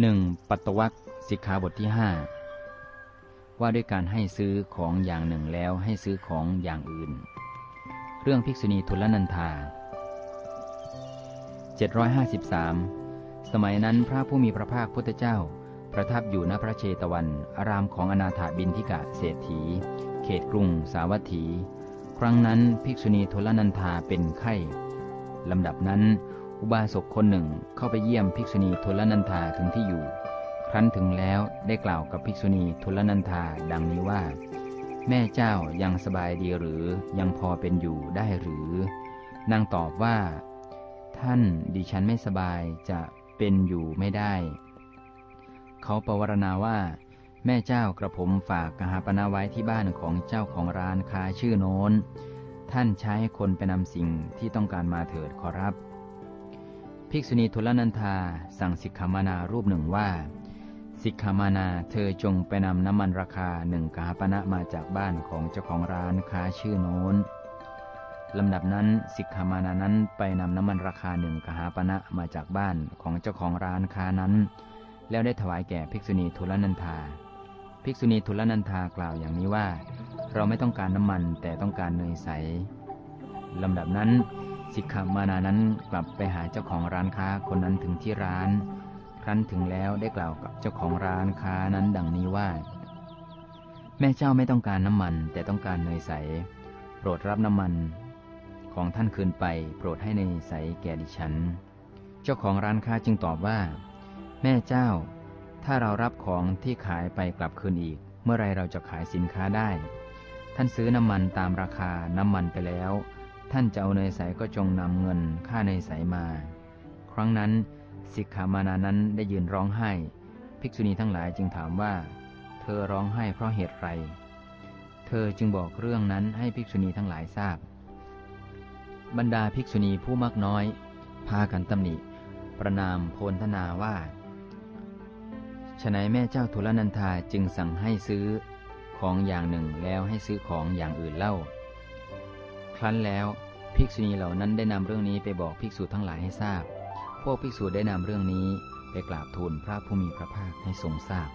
หนึ่งปัตวัคสิกขาบทที่ห้าว่าด้วยการให้ซื้อของอย่างหนึ่งแล้วให้ซื้อของอย่างอื่น เรื่องภิกษุณีทุลนันธา753 สมัยนั้นพระผู้มีพระภาคพุทธเจ้า ประทับอยู่ณพระเชตวัน อารามของอนาถาบินทิกะเศรษฐี เขตกรุงสาวัตถี ครั้งนั้นภิกษุณีทุลนันธาเป็นไข้ลำดับนั้น อุบาสกคนหนึ่งเข้าไปเยี่ยมภิกษุณีทุลนันธาถึงที่อยู่ ครั้นถึงแล้วได้กล่าวกับภิกษุณีทุลนันธาดังนี้ว่า แม่เจ้ายังสบายดีหรือยังพอเป็นอยู่ได้หรือนางตอบว่า ท่านดิฉันไม่สบายจะเป็นอยู่ไม่ได้ เขาประวรณาว่า แม่เจ้ากระผมฝากกหาปณะไว้ที่บ้านของเจ้าของร้านค้าชื่อโน้น ท่านใช้คนไปนำสิ่งที่ต้องการมาเถิดขอรับ ภิกษุณีทุลนันธาสั่งสิกขามานารูปหนึ่งว่า สิกขามานาเธอจงไปนำน้ำมันราคาหนึ่งกหาปณะมาจากบ้านของเจ้าของร้านค้าชื่อโน้นลำดับนั้นสิกขามานานั้นไปนำน้ำมันราคาหนึ่งกหาปณะมาจากบ้านของเจ้าของร้านค้านั้น แล้วได้ถวายแก่ภิกษุณีทุลนันธาภิกษุณีทุลนันธากล่าวอย่างนี้ว่า เราไม่ต้องการน้ำมันแต่ต้องการเนยใสลำดับนั้น สิกขามานานั้นกลับไปหาเจ้าของร้านค้าคนนั้นถึงที่ร้าน ครั้นถึงแล้วได้กล่าวกับเจ้าของร้านค้านั้นดังนี้ว่า แม่เจ้าไม่ต้องการน้ำมันแต่ต้องการเนยใส โปรดรับน้ำมัน ของท่านคืนไป โปรดให้เนยใสแก่ดิฉัน เจ้าของร้านค้าจึงตอบว่า แม่เจ้า ถ้าเรารับของที่ขายไปกลับคืนอีก เมื่อไรเราจะขายสินค้าได้ ท่านซื้อน้ำมันตามราคาน้ำมันไปแล้ว ท่านจะเอาเนยใสก็จงนำเงินค่าเนยใสมา ครั้งนั้นสิกขามานานั้นได้ยืนร้องไห้ ภิกษุณีทั้งหลายจึงถามว่า เธอร้องไห้เพราะเหตุไร เธอจึงบอกเรื่องนั้นให้ภิกษุณีทั้งหลายทราบ บรรดาภิกษุณีผู้มากน้อย พากันตำหนิ ประนามโพลธนาว่าฉนัยแม่เจ้าทุลนันทาจึงสั่งให้ซื้อของอย่างหนึ่งแล้วให้ซื้อของอย่างอื่นเล่า ครั้นแล้ว ภิกษุณีเหล่านั้นได้นำเรื่องนี้ไปบอกภิกษุทั้งหลายให้ทราบ พวกภิกษุได้นำเรื่องนี้ไปกราบทูลพระผู้มีพระภาคให้ทรงทราบ